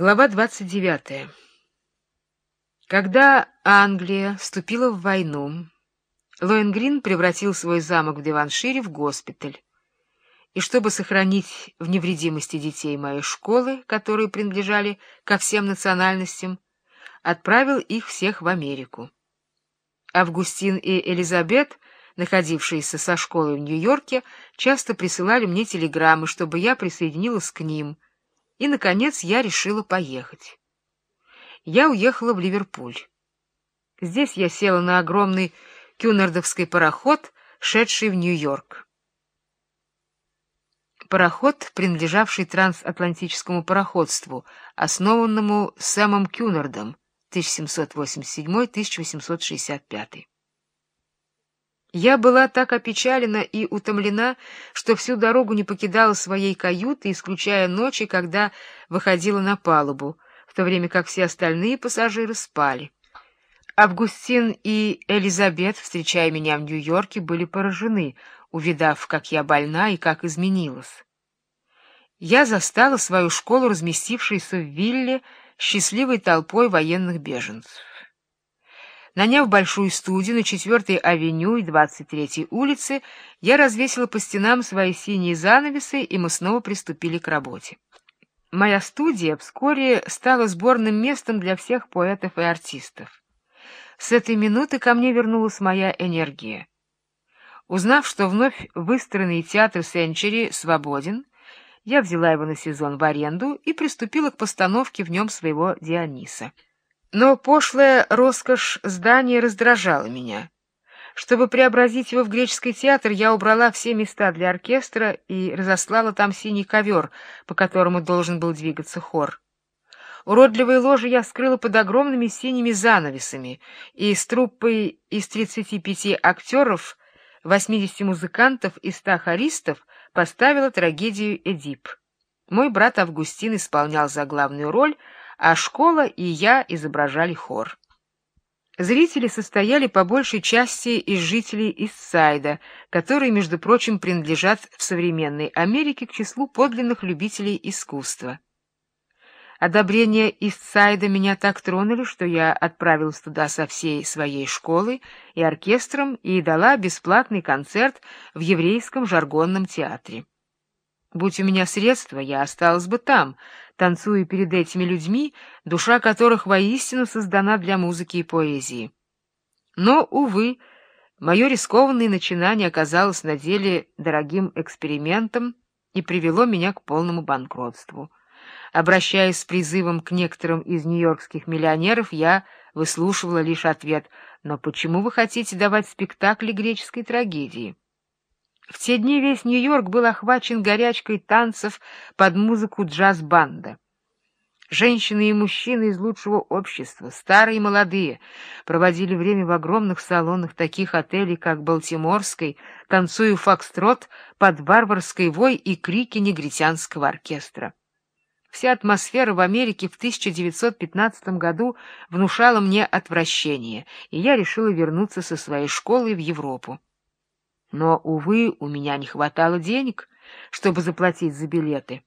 Глава 29. Когда Англия вступила в войну, Лоенгрин превратил свой замок в Деваншире в госпиталь. И чтобы сохранить в невредимости детей моей школы, которые принадлежали ко всем национальностям, отправил их всех в Америку. Августин и Элизабет, находившиеся со школой в Нью-Йорке, часто присылали мне телеграммы, чтобы я присоединилась к ним — и, наконец, я решила поехать. Я уехала в Ливерпуль. Здесь я села на огромный кюнардовский пароход, шедший в Нью-Йорк. Пароход, принадлежавший трансатлантическому пароходству, основанному Сэмом Кюнардом 1787-1865. Я была так опечалена и утомлена, что всю дорогу не покидала своей каюты, исключая ночи, когда выходила на палубу, в то время как все остальные пассажиры спали. Августин и Элизабет, встречая меня в Нью-Йорке, были поражены, увидав, как я больна и как изменилась. Я застала свою школу, разместившуюся в вилле, счастливой толпой военных беженцев. Наняв большую студию на 4-й авеню и 23-й улице, я развесила по стенам свои синие занавесы, и мы снова приступили к работе. Моя студия вскоре стала сборным местом для всех поэтов и артистов. С этой минуты ко мне вернулась моя энергия. Узнав, что вновь выстроенный театр Сенчери свободен, я взяла его на сезон в аренду и приступила к постановке в нем своего Диониса. Но пошлая роскошь здания раздражала меня. Чтобы преобразить его в греческий театр, я убрала все места для оркестра и разослала там синий ковер, по которому должен был двигаться хор. Уродливые ложи я скрыла под огромными синими занавесами, и с труппой из 35 актеров, 80 музыкантов и 100 хористов поставила трагедию «Эдип». Мой брат Августин исполнял заглавную роль — а школа и я изображали хор. Зрители состояли по большей части из жителей Иссайда, которые, между прочим, принадлежат в современной Америке к числу подлинных любителей искусства. Одобрения Иссайда меня так тронули, что я отправилась туда со всей своей школой и оркестром и дала бесплатный концерт в еврейском жаргонном театре. Будь у меня средства, я осталась бы там, танцуя перед этими людьми, душа которых воистину создана для музыки и поэзии. Но, увы, мое рискованное начинание оказалось на деле дорогим экспериментом и привело меня к полному банкротству. Обращаясь с призывом к некоторым из нью-йоркских миллионеров, я выслушивала лишь ответ «Но почему вы хотите давать спектакли греческой трагедии?» В те дни весь Нью-Йорк был охвачен горячкой танцев под музыку джаз-банда. Женщины и мужчины из лучшего общества, старые и молодые, проводили время в огромных салонах таких отелей, как Балтиморской, танцуя фокстрот под варварской вой и крики негритянского оркестра. Вся атмосфера в Америке в 1915 году внушала мне отвращение, и я решила вернуться со своей школой в Европу. Но, увы, у меня не хватало денег, чтобы заплатить за билеты.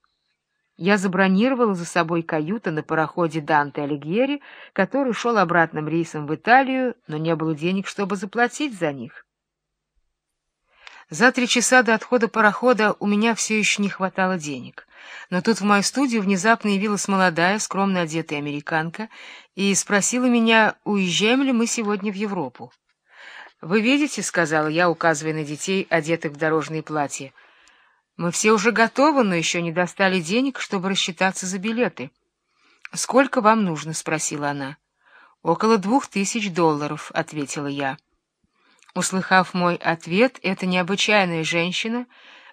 Я забронировала за собой каюту на пароходе Данте Алигьери, который шел обратным рейсом в Италию, но не было денег, чтобы заплатить за них. За три часа до отхода парохода у меня все еще не хватало денег. Но тут в мою студию внезапно явилась молодая, скромно одетая американка и спросила меня, уезжаем ли мы сегодня в Европу. «Вы видите, — сказала я, указывая на детей, одетых в дорожные платья, — мы все уже готовы, но еще не достали денег, чтобы рассчитаться за билеты». «Сколько вам нужно?» — спросила она. «Около двух тысяч долларов», — ответила я. Услыхав мой ответ, эта необычайная женщина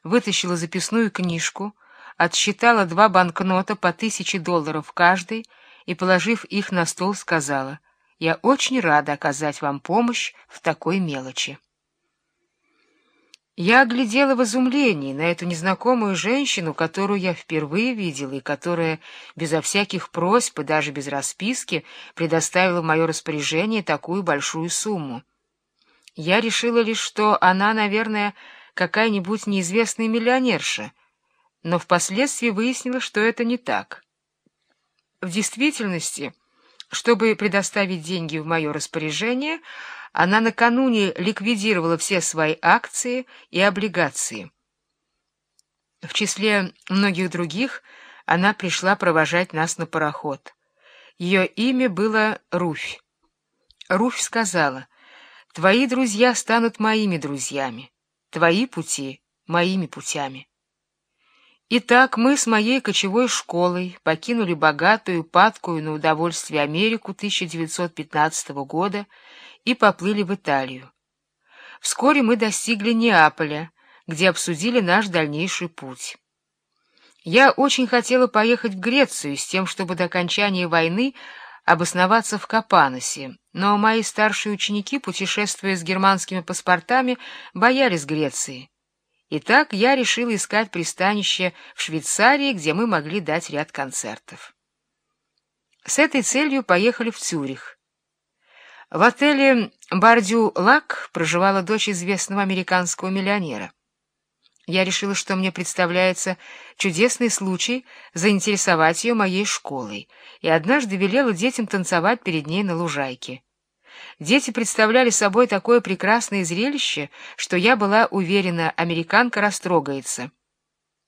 вытащила записную книжку, отсчитала два банкнота по тысяче долларов каждый и, положив их на стол, сказала — я очень рада оказать вам помощь в такой мелочи. Я глядела в изумлении на эту незнакомую женщину, которую я впервые видела и которая безо всяких просьб и даже без расписки предоставила в мое распоряжение такую большую сумму. Я решила лишь, что она, наверное, какая-нибудь неизвестная миллионерша, но впоследствии выяснила, что это не так. В действительности, чтобы предоставить деньги в мое распоряжение, она накануне ликвидировала все свои акции и облигации. В числе многих других она пришла провожать нас на пароход. Ее имя было Руфь. Руфь сказала, «Твои друзья станут моими друзьями, твои пути — моими путями». Итак, мы с моей кочевой школой покинули богатую, падкую на удовольствие Америку 1915 года и поплыли в Италию. Вскоре мы достигли Неаполя, где обсудили наш дальнейший путь. Я очень хотела поехать в Грецию с тем, чтобы до окончания войны обосноваться в Капаносе, но мои старшие ученики, путешествуя с германскими паспортами, боялись Греции. Итак, я решил искать пристанище в Швейцарии, где мы могли дать ряд концертов. С этой целью поехали в Цюрих. В отеле «Бардю-Лак» проживала дочь известного американского миллионера. Я решила, что мне представляется чудесный случай заинтересовать ее моей школой, и однажды велела детям танцевать перед ней на лужайке. Дети представляли собой такое прекрасное зрелище, что я была уверена, американка растрогается.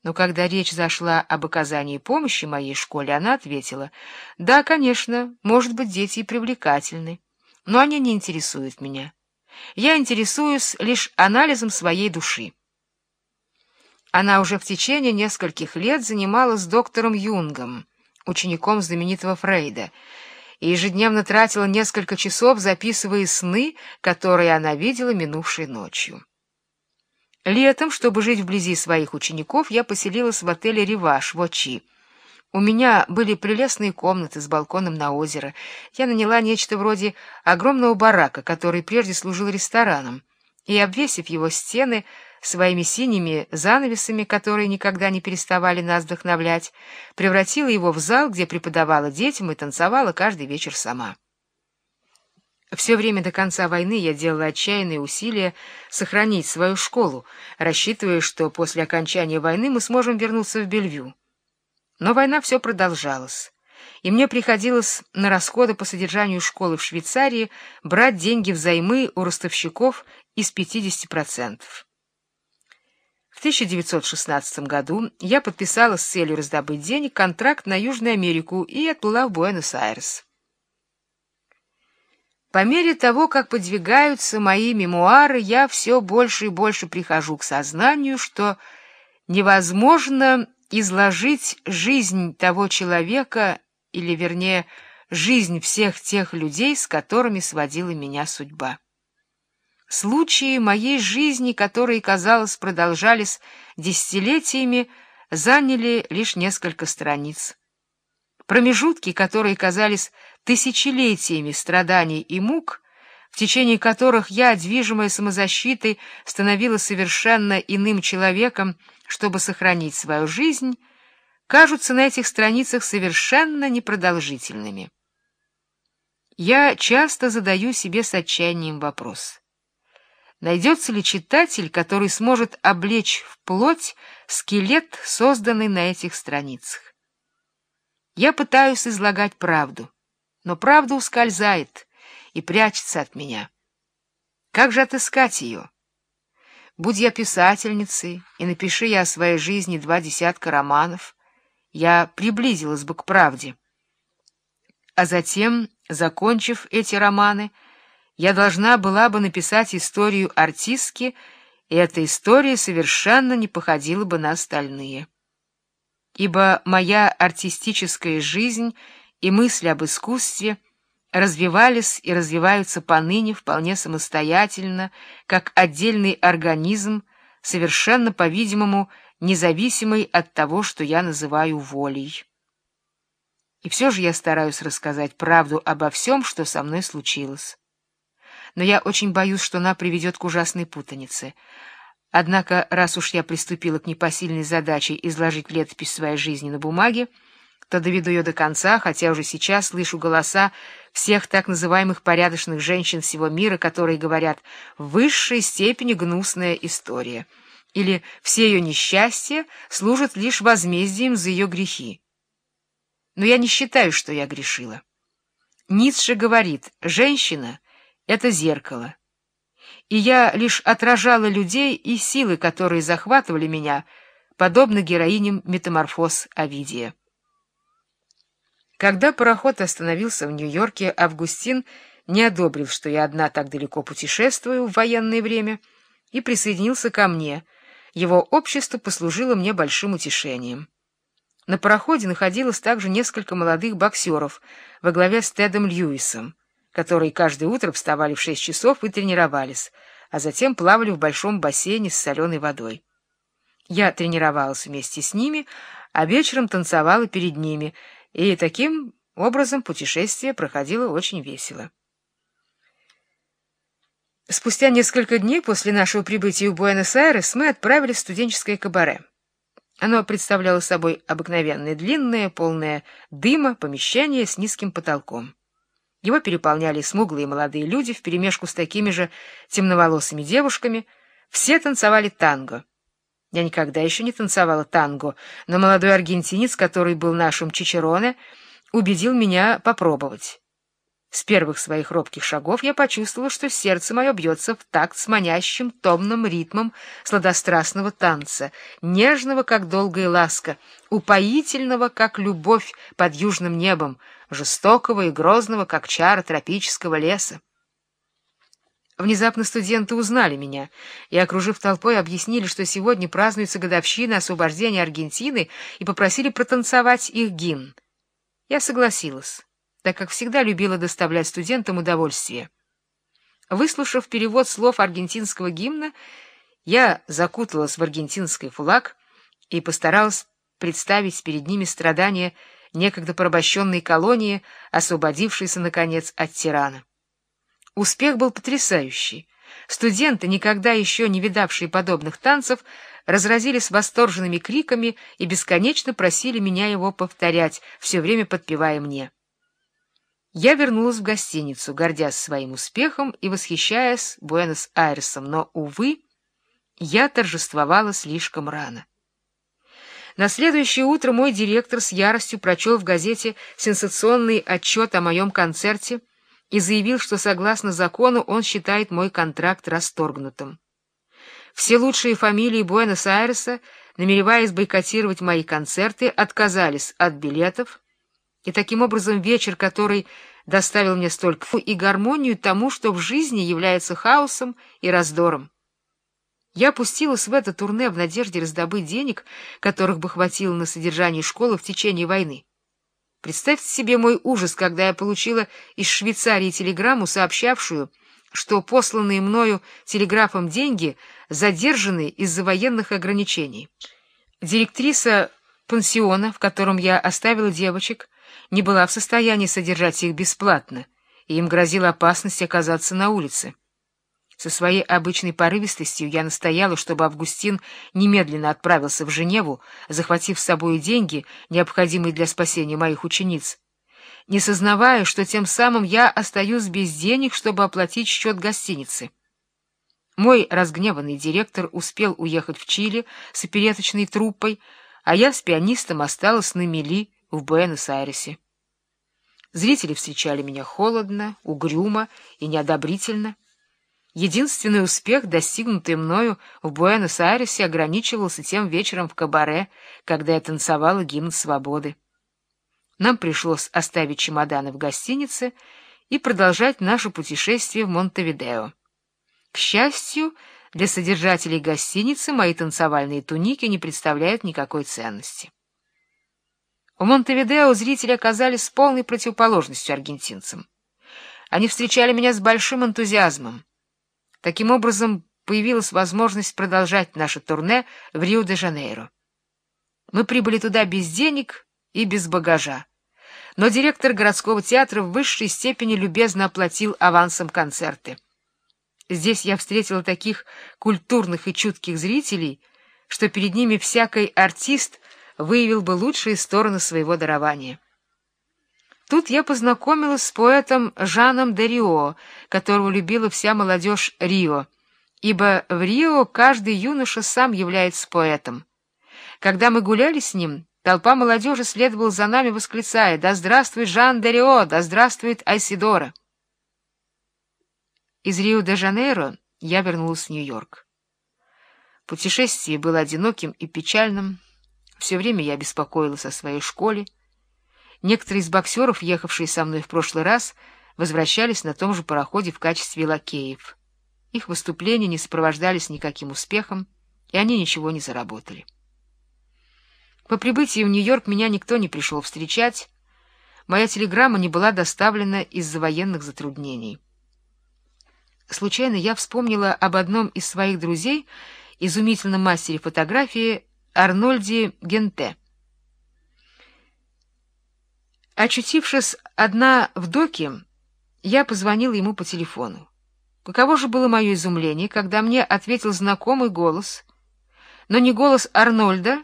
Но когда речь зашла об оказании помощи моей школе, она ответила, «Да, конечно, может быть, дети и привлекательны, но они не интересуют меня. Я интересуюсь лишь анализом своей души». Она уже в течение нескольких лет занималась доктором Юнгом, учеником знаменитого Фрейда, и ежедневно тратила несколько часов, записывая сны, которые она видела минувшей ночью. Летом, чтобы жить вблизи своих учеников, я поселилась в отеле «Реваш» в Очи. У меня были прелестные комнаты с балконом на озеро. Я наняла нечто вроде огромного барака, который прежде служил рестораном, и, обвесив его стены, своими синими занавесами, которые никогда не переставали нас вдохновлять, превратила его в зал, где преподавала детям и танцевала каждый вечер сама. Все время до конца войны я делала отчаянные усилия сохранить свою школу, рассчитывая, что после окончания войны мы сможем вернуться в Бельвю. Но война все продолжалась, и мне приходилось на расходы по содержанию школы в Швейцарии брать деньги взаймы у ростовщиков из 50%. В 1916 году я подписала с целью раздобыть денег контракт на Южную Америку и отплыла в Буэнос-Айрес. По мере того, как подвигаются мои мемуары, я все больше и больше прихожу к сознанию, что невозможно изложить жизнь того человека, или, вернее, жизнь всех тех людей, с которыми сводила меня судьба. Случаи моей жизни, которые, казалось, продолжались десятилетиями, заняли лишь несколько страниц. Промежутки, которые казались тысячелетиями страданий и мук, в течение которых я, движимая самозащитой, становилась совершенно иным человеком, чтобы сохранить свою жизнь, кажутся на этих страницах совершенно непродолжительными. Я часто задаю себе с отчаянием вопрос — Найдется ли читатель, который сможет облечь в плоть скелет, созданный на этих страницах? Я пытаюсь излагать правду, но правда ускользает и прячется от меня. Как же отыскать ее? Будь я писательницей, и напиши я о своей жизни два десятка романов, я приблизилась бы к правде. А затем, закончив эти романы, я должна была бы написать историю артистки, и эта история совершенно не походила бы на остальные. Ибо моя артистическая жизнь и мысли об искусстве развивались и развиваются поныне вполне самостоятельно, как отдельный организм, совершенно, по-видимому, независимый от того, что я называю волей. И все же я стараюсь рассказать правду обо всем, что со мной случилось но я очень боюсь, что она приведет к ужасной путанице. Однако, раз уж я приступила к непосильной задаче изложить летопись своей жизни на бумаге, то доведу ее до конца, хотя уже сейчас слышу голоса всех так называемых порядочных женщин всего мира, которые говорят «в высшей степени гнусная история» или «все ее несчастья служат лишь возмездием за ее грехи». но я не считаю, что я грешила. Ницше говорит, женщина — это зеркало. И я лишь отражала людей и силы, которые захватывали меня, подобно героиням метаморфоз Овидия. Когда пароход остановился в Нью-Йорке, Августин не одобрил, что я одна так далеко путешествую в военное время, и присоединился ко мне. Его общество послужило мне большим утешением. На пароходе находилось также несколько молодых боксеров во главе с Тедом Льюисом, которые каждое утро вставали в шесть часов и тренировались, а затем плавали в большом бассейне с соленой водой. Я тренировалась вместе с ними, а вечером танцевала перед ними, и таким образом путешествие проходило очень весело. Спустя несколько дней после нашего прибытия в Буэнос-Айрес мы отправились в студенческое кабаре. Оно представляло собой обыкновенное длинное, полное дыма помещение с низким потолком. Его переполняли смуглые молодые люди вперемешку с такими же темноволосыми девушками. Все танцевали танго. Я никогда еще не танцевала танго, но молодой аргентинец, который был нашим чичероне, убедил меня попробовать. С первых своих робких шагов я почувствовала, что сердце мое бьется в такт с манящим томным ритмом сладострастного танца, нежного, как долгая ласка, упоительного, как любовь под южным небом, жестокого и грозного, как чара тропического леса. Внезапно студенты узнали меня и, окружив толпой, объяснили, что сегодня празднуется годовщина освобождения Аргентины и попросили протанцевать их гимн. Я согласилась так как всегда любила доставлять студентам удовольствие. Выслушав перевод слов аргентинского гимна, я закуталась в аргентинский флаг и постаралась представить перед ними страдания некогда порабощенной колонии, освободившейся, наконец, от тирана. Успех был потрясающий. Студенты, никогда еще не видавшие подобных танцев, разразились восторженными криками и бесконечно просили меня его повторять, все время подпевая мне. Я вернулась в гостиницу, гордясь своим успехом и восхищаясь Буэнос-Айресом, но, увы, я торжествовала слишком рано. На следующее утро мой директор с яростью прочел в газете сенсационный отчет о моем концерте и заявил, что, согласно закону, он считает мой контракт расторгнутым. Все лучшие фамилии Буэнос-Айреса, намереваясь бойкотировать мои концерты, отказались от билетов, и таким образом вечер, который доставил мне столько и гармонию тому, что в жизни является хаосом и раздором. Я опустилась в это турне в надежде раздобыть денег, которых бы хватило на содержание школы в течение войны. Представьте себе мой ужас, когда я получила из Швейцарии телеграмму, сообщавшую, что посланные мною телеграфом деньги задержаны из-за военных ограничений. Директриса пансиона, в котором я оставила девочек, не была в состоянии содержать их бесплатно, и им грозила опасность оказаться на улице. Со своей обычной порывистостью я настояла, чтобы Августин немедленно отправился в Женеву, захватив с собой деньги, необходимые для спасения моих учениц, не сознавая, что тем самым я остаюсь без денег, чтобы оплатить счет гостиницы. Мой разгневанный директор успел уехать в Чили с опереточной труппой, а я с пианистом осталась на мели в Буэнос-Айресе. Зрители встречали меня холодно, угрюмо и неодобрительно. Единственный успех, достигнутый мною в Буэнос-Айресе, ограничивался тем вечером в кабаре, когда я танцевала гимн свободы. Нам пришлось оставить чемоданы в гостинице и продолжать наше путешествие в Монтевидео. К счастью, для содержателей гостиницы мои танцевальные туники не представляют никакой ценности. В Монтевидео зрители оказались с полной противоположностью аргентинцам. Они встречали меня с большим энтузиазмом. Таким образом, появилась возможность продолжать наше турне в Рио-де-Жанейро. Мы прибыли туда без денег и без багажа. Но директор городского театра в высшей степени любезно оплатил авансом концерты. Здесь я встретила таких культурных и чутких зрителей, что перед ними всякий артист — выявил бы лучшие стороны своего дарования. Тут я познакомилась с поэтом Жаном де Рио, которого любила вся молодежь Рио, ибо в Рио каждый юноша сам является поэтом. Когда мы гуляли с ним, Толпа молодежи следовала за нами, восклицая «Да здравствует Жан Дерио! Да здравствует Айсидора!» Из Рио-де-Жанейро я вернулась в Нью-Йорк. Путешествие было одиноким и печальным. Все время я беспокоилась о своей школе. Некоторые из боксеров, ехавшие со мной в прошлый раз, возвращались на том же пароходе в качестве лакеев. Их выступления не сопровождались никаким успехом, и они ничего не заработали. По прибытии в Нью-Йорк меня никто не пришел встречать. Моя телеграмма не была доставлена из-за военных затруднений. Случайно я вспомнила об одном из своих друзей, изумительном мастере фотографии Арнольде Генте. Очутившись одна в доке, я позвонила ему по телефону. Каково же было мое изумление, когда мне ответил знакомый голос, но не голос Арнольда,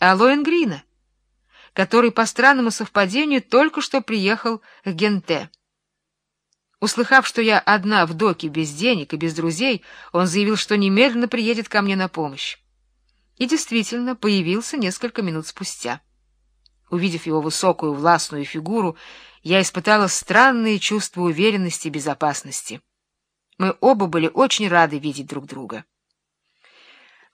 а Лоенгрина, который по странному совпадению только что приехал к Генте. Услыхав, что я одна в доке без денег и без друзей, он заявил, что немедленно приедет ко мне на помощь. И действительно появился несколько минут спустя. Увидев его высокую властную фигуру, я испытала странные чувства уверенности и безопасности. Мы оба были очень рады видеть друг друга.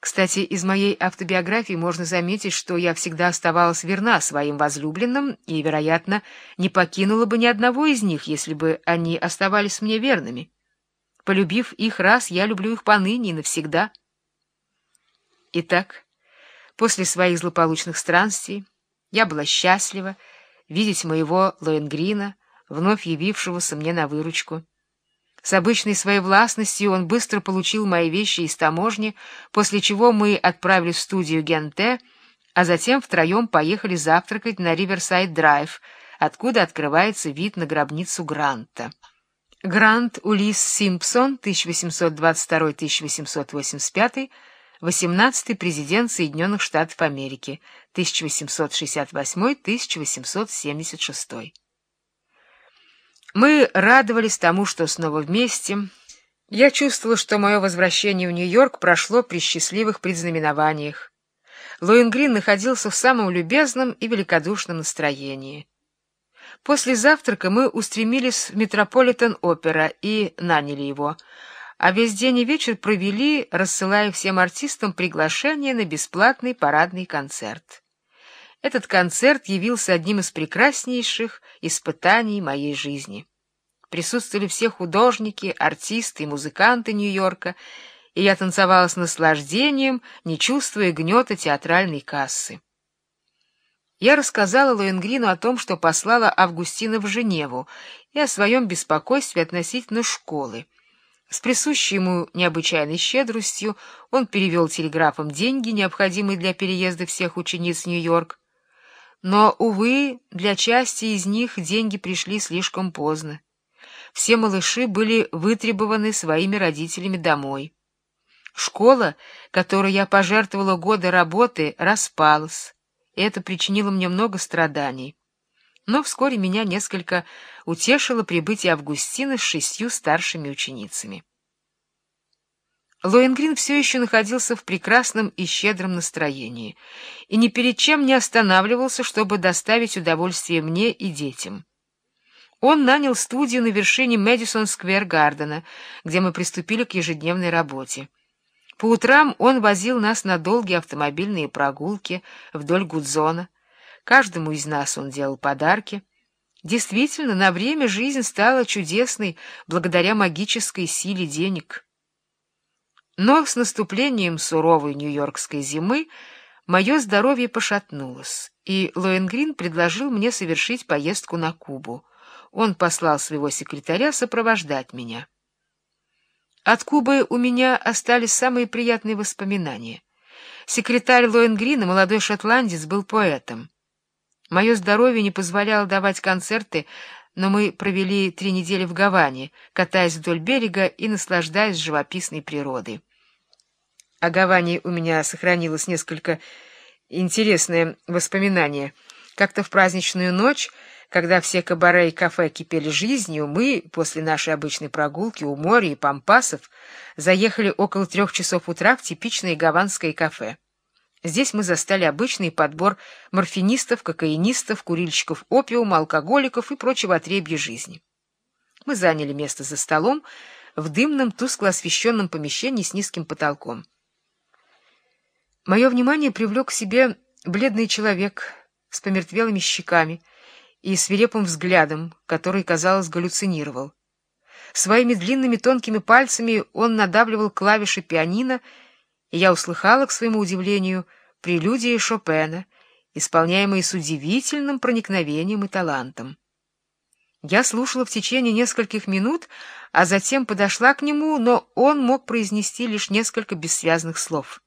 Кстати, из моей автобиографии можно заметить, что я всегда оставалась верна своим возлюбленным и, вероятно, не покинула бы ни одного из них, если бы они оставались мне верными. Полюбив их раз, я люблю их поныне и навсегда. Итак, после своих злополучных странствий я была счастлива видеть моего Лоенгрина, вновь явившегося мне на выручку. С обычной своей властностью он быстро получил мои вещи из таможни, после чего мы отправились в студию Генте, а затем втроем поехали завтракать на Риверсайд-драйв, откуда открывается вид на гробницу Гранта. Грант Улис Симпсон, 1822-1885, 18-й президент Соединенных Штатов Америки, 1868-1876. Мы радовались тому, что снова вместе. Я чувствовала, что мое возвращение в Нью-Йорк прошло при счастливых предзнаменованиях. Лоингрин находился в самом любезном и великодушном настроении. После завтрака мы устремились в Метрополитен-опера и наняли его, а весь день и вечер провели, рассылая всем артистам приглашение на бесплатный парадный концерт. Этот концерт явился одним из прекраснейших испытаний моей жизни. Присутствовали все художники, артисты и музыканты Нью-Йорка, и я танцевала с наслаждением, не чувствуя гнета театральной кассы. Я рассказала Лоенгрину о том, что послала Августина в Женеву, и о своем беспокойстве относительно школы. С присущей ему необычайной щедростью он перевел телеграфом деньги, необходимые для переезда всех учениц в Нью-Йорк, но, увы, для части из них деньги пришли слишком поздно. Все малыши были вытребованы своими родителями домой. Школа, которой я пожертвовала годы работы, распалась, это причинило мне много страданий. Но вскоре меня несколько утешило прибытие Августина с шестью старшими ученицами. Лоенгрин все еще находился в прекрасном и щедром настроении и ни перед чем не останавливался, чтобы доставить удовольствие мне и детям. Он нанял студию на вершине Мэдисон-сквер-гардена, где мы приступили к ежедневной работе. По утрам он возил нас на долгие автомобильные прогулки вдоль Гудзона. Каждому из нас он делал подарки. Действительно, на время жизнь стала чудесной благодаря магической силе денег. Но с наступлением суровой нью-йоркской зимы мое здоровье пошатнулось, и Лоенгрин предложил мне совершить поездку на Кубу. Он послал своего секретаря сопровождать меня. От Кубы у меня остались самые приятные воспоминания. Секретарь Лоенгрина, молодой шотландец, был поэтом. Мое здоровье не позволяло давать концерты, но мы провели три недели в Гаване, катаясь вдоль берега и наслаждаясь живописной природой. О Гаване у меня сохранилось несколько интересное воспоминание. Как-то в праздничную ночь, когда все кабаре и кафе кипели жизнью, мы, после нашей обычной прогулки у моря и пампасов, заехали около трех часов утра в типичное гаванское кафе. Здесь мы застали обычный подбор морфинистов, кокаинистов, курильщиков опиума, алкоголиков и прочего отребья жизни. Мы заняли место за столом в дымном, тускло освещенном помещении с низким потолком. Мое внимание привлек к себе бледный человек с помертвелыми щеками и свирепым взглядом, который, казалось, галлюцинировал. Своими длинными тонкими пальцами он надавливал клавиши пианино, я услыхала, к своему удивлению, прелюдии Шопена, исполняемые с удивительным проникновением и талантом. Я слушала в течение нескольких минут, а затем подошла к нему, но он мог произнести лишь несколько бессвязных слов.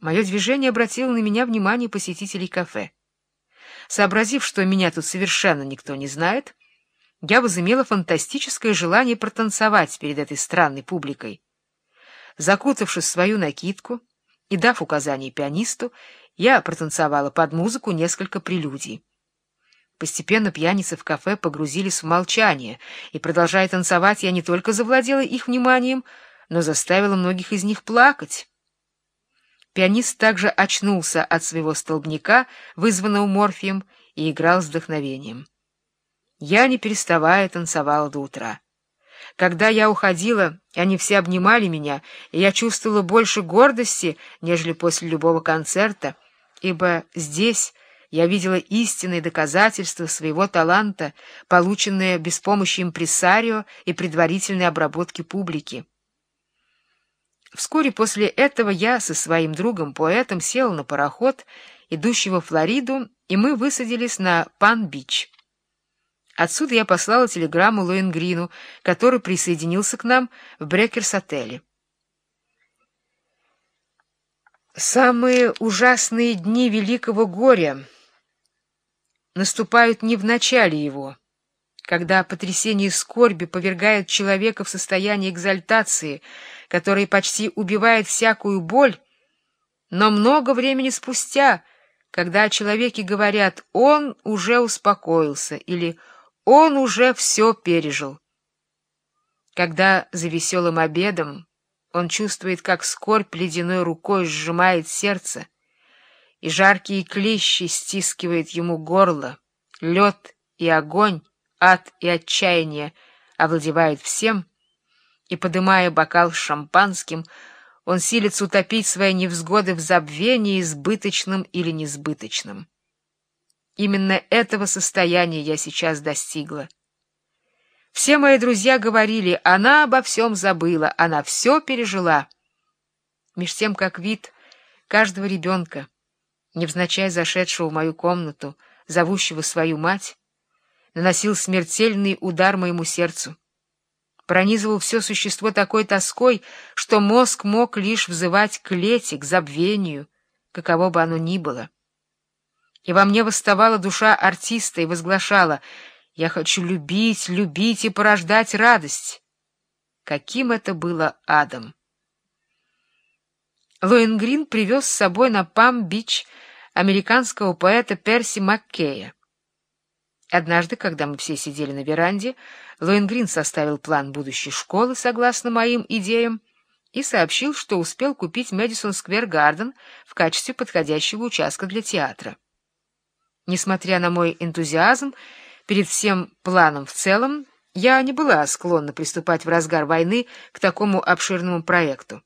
Мое движение обратило на меня внимание посетителей кафе. Сообразив, что меня тут совершенно никто не знает, я возымела фантастическое желание протанцевать перед этой странной публикой. Закутавшись в свою накидку и дав указание пианисту, я протанцевала под музыку несколько прелюдий. Постепенно пьяницы в кафе погрузились в молчание, и, продолжая танцевать, я не только завладела их вниманием, но заставила многих из них плакать. Пианист также очнулся от своего столбняка, вызванного морфием, и играл с вдохновением. Я, не переставая, танцевала до утра. Когда я уходила, они все обнимали меня, и я чувствовала больше гордости, нежели после любого концерта, ибо здесь я видела истинные доказательства своего таланта, полученные без помощи импресарио и предварительной обработки публики. Вскоре после этого я со своим другом-поэтом сел на пароход, идущий во Флориду, и мы высадились на Пан-Бич. Отсюда я послала телеграмму Лоенгрину, который присоединился к нам в Брекерс-отеле. Самые ужасные дни великого горя наступают не в начале его, когда потрясение скорби повергает человека в состояние экзальтации, которое почти убивает всякую боль, но много времени спустя, когда о человеке говорят «он уже успокоился» или «он он уже все пережил. Когда за веселым обедом он чувствует, как скорбь ледяной рукой сжимает сердце, и жаркие клещи стискивает ему горло, лед и огонь, ад и отчаяние овладевают всем, и, подымая бокал с шампанским, он силится утопить свои невзгоды в забвении, избыточном или несбыточном. Именно этого состояния я сейчас достигла. Все мои друзья говорили, она обо всем забыла, она все пережила. Меж тем, как вид каждого ребенка, невзначай зашедшего в мою комнату, зовущего свою мать, наносил смертельный удар моему сердцу. Пронизывал все существо такой тоской, что мозг мог лишь взывать к лете, к забвению, каково бы оно ни было и во мне восставала душа артиста и возглашала «Я хочу любить, любить и порождать радость». Каким это было адом! Лоенгрин привез с собой на Пам-Бич американского поэта Перси Маккея. Однажды, когда мы все сидели на веранде, Лоенгрин составил план будущей школы согласно моим идеям и сообщил, что успел купить Мэдисон Сквер Гарден в качестве подходящего участка для театра. Несмотря на мой энтузиазм перед всем планом в целом, я не была склонна приступать в разгар войны к такому обширному проекту.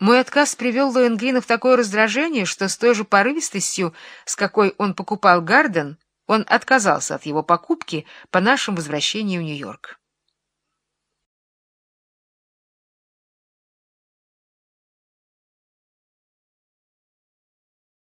Мой отказ привел Лоенгрина в такое раздражение, что с той же порывистостью, с какой он покупал Гарден, он отказался от его покупки по нашему возвращению в Нью-Йорк.